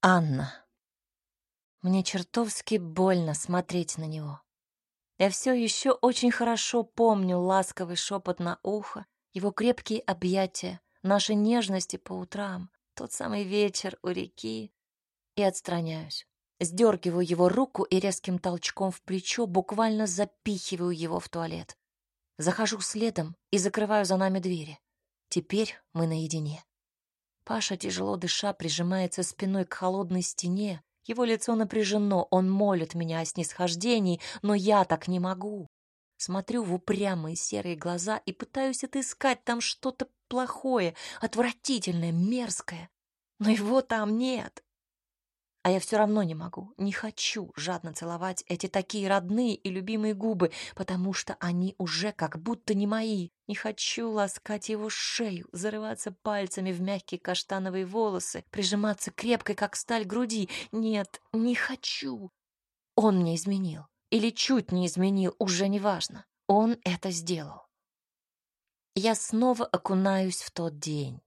Анна. Мне чертовски больно смотреть на него. Я все еще очень хорошо помню ласковый шепот на ухо, его крепкие объятия, наши нежности по утрам, тот самый вечер у реки, и отстраняюсь. Сдергиваю его руку и резким толчком в плечо буквально запихиваю его в туалет. Захожу следом и закрываю за нами двери. Теперь мы наедине. Паша, тяжело дыша, прижимается спиной к холодной стене. Его лицо напряжено, он молит меня о снисхождении, но я так не могу. Смотрю в упрямые серые глаза и пытаюсь отыскать там что-то плохое, отвратительное, мерзкое. Но его там нет. А я все равно не могу, не хочу жадно целовать эти такие родные и любимые губы, потому что они уже как будто не мои. Не хочу ласкать его шею, зарываться пальцами в мягкие каштановые волосы, прижиматься крепкой, как сталь груди. Нет, не хочу. Он мне изменил. Или чуть не изменил, уже не важно. Он это сделал. Я снова окунаюсь в тот день.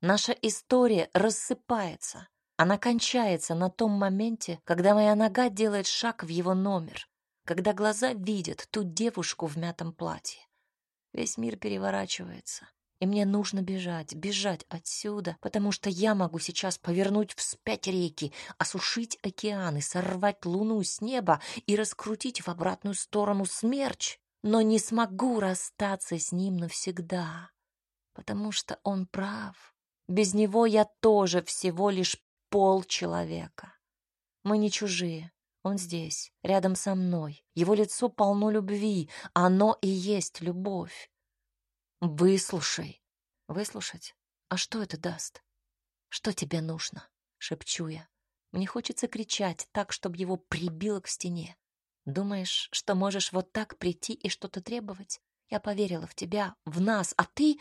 Наша история рассыпается. Она кончается на том моменте, когда моя нога делает шаг в его номер, когда глаза видят ту девушку в мятом платье. Весь мир переворачивается, и мне нужно бежать, бежать отсюда, потому что я могу сейчас повернуть вспять реки, осушить океаны, сорвать луну с неба и раскрутить в обратную сторону смерч, но не смогу расстаться с ним навсегда, потому что он прав. Без него я тоже всего лишь пол человека. Мы не чужие. Он здесь, рядом со мной. Его лицо полно любви. Оно и есть любовь. Выслушай. Выслушать? А что это даст? Что тебе нужно? Шепчу я. Мне хочется кричать так, чтобы его прибило к стене. Думаешь, что можешь вот так прийти и что-то требовать? Я поверила в тебя, в нас, а ты...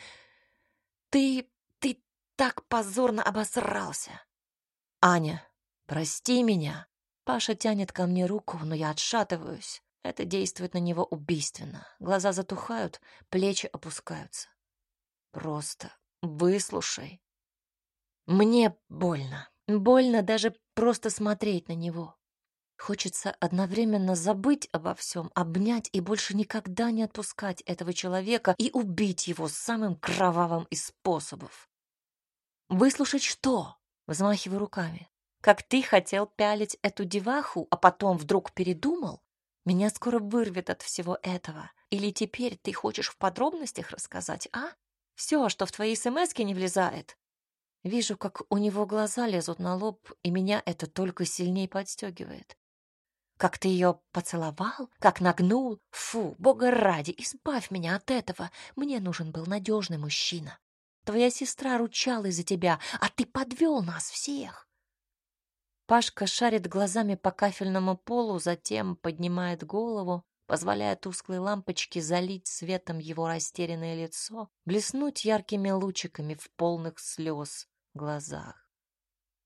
Ты... ты так позорно обосрался. «Аня, прости меня!» Паша тянет ко мне руку, но я отшатываюсь. Это действует на него убийственно. Глаза затухают, плечи опускаются. Просто выслушай. Мне больно. Больно даже просто смотреть на него. Хочется одновременно забыть обо всем, обнять и больше никогда не отпускать этого человека и убить его самым кровавым из способов. Выслушать что? Взмахиваю руками. Как ты хотел пялить эту деваху, а потом вдруг передумал? Меня скоро вырвет от всего этого. Или теперь ты хочешь в подробностях рассказать, а? Все, что в твои смски не влезает. Вижу, как у него глаза лезут на лоб, и меня это только сильнее подстегивает. Как ты ее поцеловал, как нагнул. Фу, бога ради, избавь меня от этого. Мне нужен был надежный мужчина. Твоя сестра ручалась за тебя, а ты подвел нас всех. Пашка шарит глазами по кафельному полу, затем поднимает голову, позволяя тусклой лампочке залить светом его растерянное лицо, блеснуть яркими лучиками в полных слез глазах.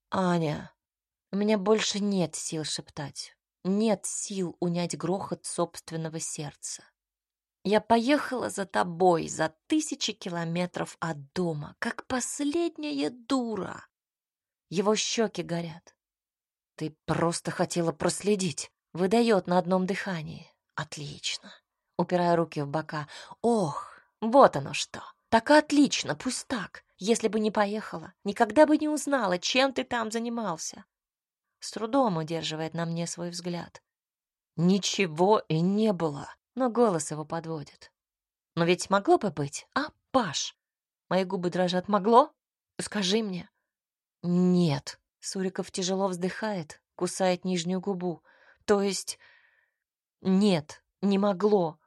«Аня, у меня больше нет сил шептать, нет сил унять грохот собственного сердца. Я поехала за тобой за тысячи километров от дома, как последняя дура. Его щеки горят. Ты просто хотела проследить. Выдает на одном дыхании. Отлично. Упирая руки в бока. Ох, вот оно что. Так отлично, пусть так. Если бы не поехала, никогда бы не узнала, чем ты там занимался. С трудом удерживает на мне свой взгляд. Ничего и не было но голос его подводит. Но ведь могло бы быть, а, Паш? Мои губы дрожат. Могло? Скажи мне. Нет. Суриков тяжело вздыхает, кусает нижнюю губу. То есть... Нет, не могло.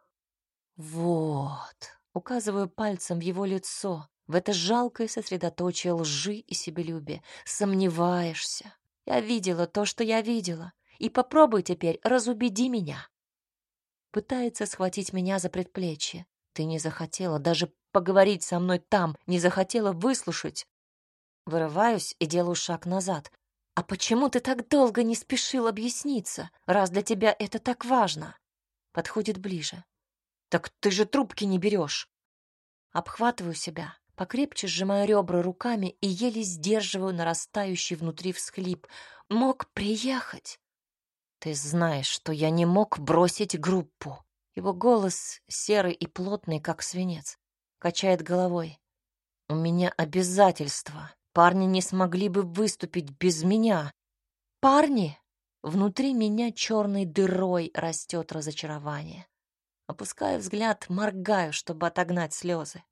Вот. Указываю пальцем в его лицо, в это жалкое сосредоточие лжи и себелюбия. Сомневаешься. Я видела то, что я видела. И попробуй теперь разубеди меня. Пытается схватить меня за предплечье. Ты не захотела даже поговорить со мной там, не захотела выслушать. Вырываюсь и делаю шаг назад. А почему ты так долго не спешил объясниться, раз для тебя это так важно? Подходит ближе. Так ты же трубки не берешь. Обхватываю себя, Покрепче сжимаю ребра руками и еле сдерживаю нарастающий внутри всхлип. Мог приехать. Ты знаешь, что я не мог бросить группу. Его голос серый и плотный, как свинец. Качает головой. У меня обязательства. Парни не смогли бы выступить без меня. Парни? Внутри меня черной дырой растет разочарование. Опускаю взгляд, моргаю, чтобы отогнать слезы.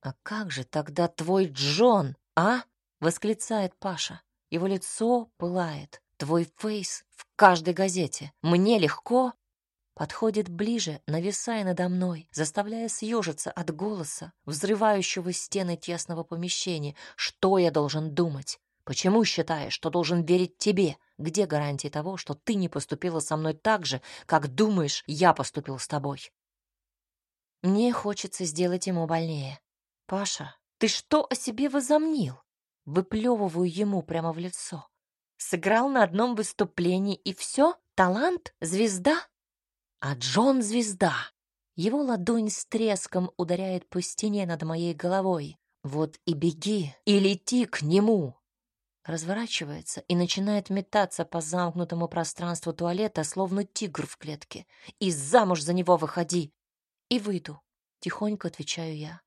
«А как же тогда твой Джон, а?» — восклицает Паша. Его лицо пылает. «Твой фейс в каждой газете. Мне легко?» Подходит ближе, нависая надо мной, заставляя съежиться от голоса, взрывающего стены тесного помещения. Что я должен думать? Почему считаешь, что должен верить тебе? Где гарантии того, что ты не поступила со мной так же, как думаешь, я поступил с тобой? Мне хочется сделать ему больнее. «Паша, ты что о себе возомнил?» Выплевываю ему прямо в лицо. «Сыграл на одном выступлении и все? Талант? Звезда?» «А Джон — звезда!» Его ладонь с треском ударяет по стене над моей головой. «Вот и беги, и лети к нему!» Разворачивается и начинает метаться по замкнутому пространству туалета, словно тигр в клетке. «И замуж за него выходи!» «И выйду», — тихонько отвечаю я.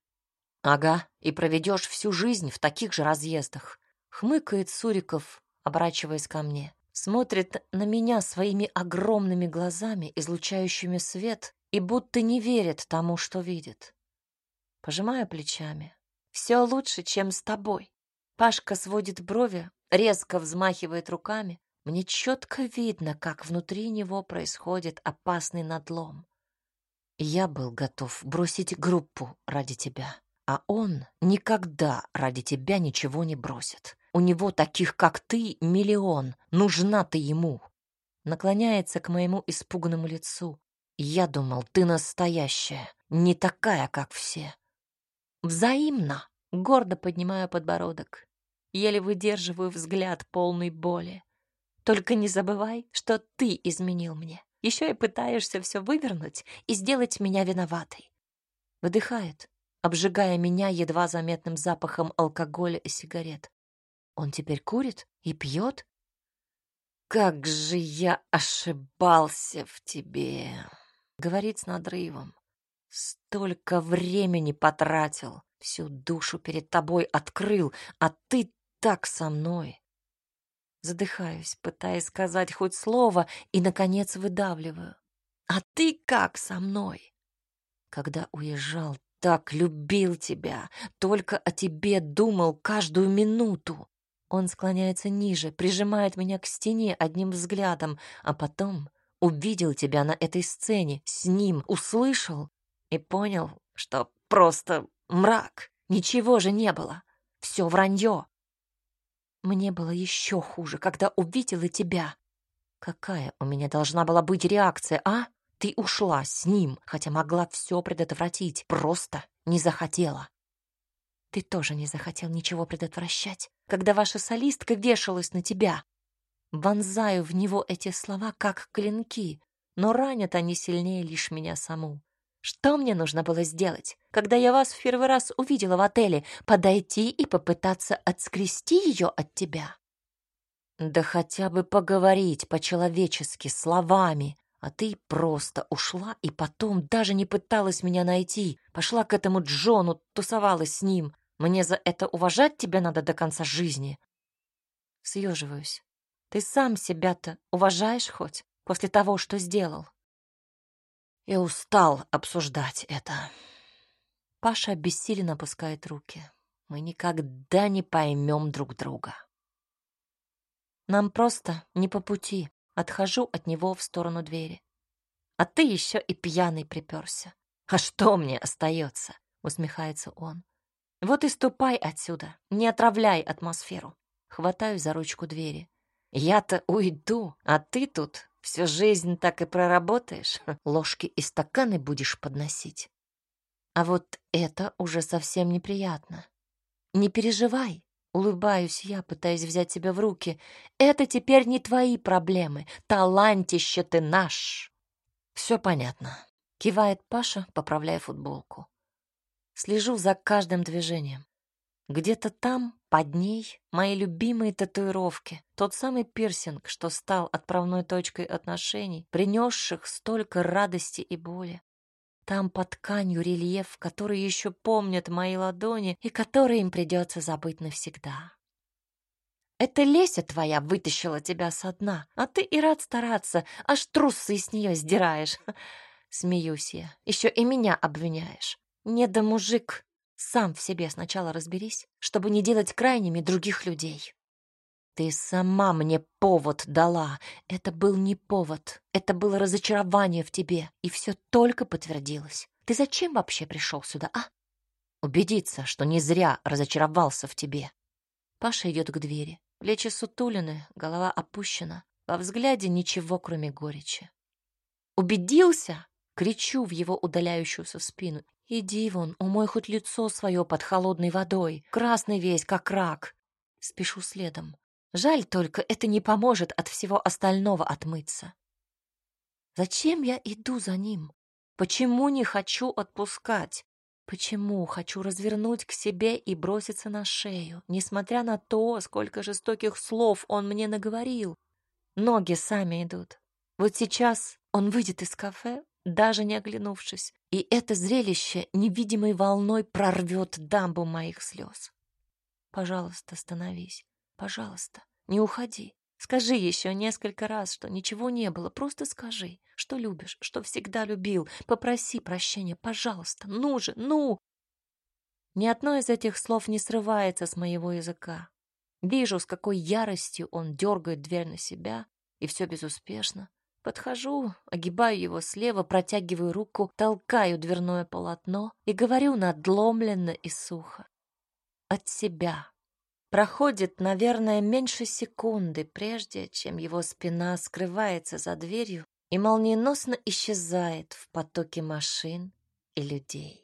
«Ага, и проведешь всю жизнь в таких же разъездах», — хмыкает Суриков, оборачиваясь ко мне. Смотрит на меня своими огромными глазами, излучающими свет, и будто не верит тому, что видит. Пожимаю плечами. «Все лучше, чем с тобой». Пашка сводит брови, резко взмахивает руками. Мне четко видно, как внутри него происходит опасный надлом. Я был готов бросить группу ради тебя. А он никогда ради тебя ничего не бросит. У него таких, как ты, миллион. Нужна ты ему. Наклоняется к моему испуганному лицу. Я думал, ты настоящая, не такая, как все. Взаимно. Гордо поднимаю подбородок. Еле выдерживаю взгляд полной боли. Только не забывай, что ты изменил мне. Еще и пытаешься все вывернуть и сделать меня виноватой. Выдыхает, обжигая меня едва заметным запахом алкоголя и сигарет. Он теперь курит и пьет? «Как же я ошибался в тебе!» — говорит с надрывом. «Столько времени потратил, всю душу перед тобой открыл, а ты так со мной!» Задыхаюсь, пытаясь сказать хоть слово, и, наконец, выдавливаю. «А ты как со мной?» Когда уезжал, так любил тебя, только о тебе думал каждую минуту. Он склоняется ниже, прижимает меня к стене одним взглядом, а потом увидел тебя на этой сцене, с ним, услышал и понял, что просто мрак, ничего же не было, все вранье. Мне было еще хуже, когда увидела тебя. Какая у меня должна была быть реакция, а? Ты ушла с ним, хотя могла все предотвратить, просто не захотела. Ты тоже не захотел ничего предотвращать, когда ваша солистка вешалась на тебя. Вонзаю в него эти слова, как клинки, но ранят они сильнее лишь меня саму. Что мне нужно было сделать, когда я вас в первый раз увидела в отеле? Подойти и попытаться отскрести ее от тебя? Да хотя бы поговорить по-человечески, словами, а ты просто ушла и потом даже не пыталась меня найти. Пошла к этому Джону, тусовалась с ним. Мне за это уважать тебя надо до конца жизни. Съеживаюсь. Ты сам себя-то уважаешь хоть после того, что сделал? Я устал обсуждать это. Паша бессиленно опускает руки. Мы никогда не поймем друг друга. Нам просто не по пути. Отхожу от него в сторону двери. А ты еще и пьяный приперся. А что мне остается? Усмехается он. Вот и ступай отсюда, не отравляй атмосферу. Хватаю за ручку двери. Я-то уйду, а ты тут всю жизнь так и проработаешь. Ложки и стаканы будешь подносить. А вот это уже совсем неприятно. Не переживай, Улыбаюсь я, пытаясь взять себя в руки. Это теперь не твои проблемы. Талантище ты наш. Все понятно. Кивает Паша, поправляя футболку. Слежу за каждым движением. Где-то там, под ней, мои любимые татуировки, тот самый пирсинг, что стал отправной точкой отношений, принесших столько радости и боли. Там под тканью рельеф, который еще помнят мои ладони и который им придется забыть навсегда. Это Леся твоя вытащила тебя со дна, а ты и рад стараться, аж трусы с нее сдираешь. Смеюсь я. Еще и меня обвиняешь. Не да мужик, сам в себе сначала разберись, чтобы не делать крайними других людей. Ты сама мне повод дала. Это был не повод. Это было разочарование в тебе. И все только подтвердилось. Ты зачем вообще пришел сюда, а? Убедиться, что не зря разочаровался в тебе. Паша идет к двери. Плечи сутулины, голова опущена. Во взгляде ничего, кроме горечи. «Убедился?» — кричу в его удаляющуюся спину. «Иди вон, умой хоть лицо свое под холодной водой, красный весь, как рак». Спешу следом. Жаль только, это не поможет от всего остального отмыться. Зачем я иду за ним? Почему не хочу отпускать? Почему хочу развернуть к себе и броситься на шею, несмотря на то, сколько жестоких слов он мне наговорил? Ноги сами идут. Вот сейчас он выйдет из кафе, даже не оглянувшись, и это зрелище невидимой волной прорвет дамбу моих слез. Пожалуйста, остановись. Пожалуйста, не уходи. Скажи еще несколько раз, что ничего не было. Просто скажи, что любишь, что всегда любил. Попроси прощения, пожалуйста. Ну же, ну! Ни одно из этих слов не срывается с моего языка. Вижу, с какой яростью он дергает дверь на себя, и все безуспешно. Подхожу, огибаю его слева, протягиваю руку, толкаю дверное полотно и говорю надломленно и сухо. От себя. Проходит, наверное, меньше секунды, прежде чем его спина скрывается за дверью и молниеносно исчезает в потоке машин и людей.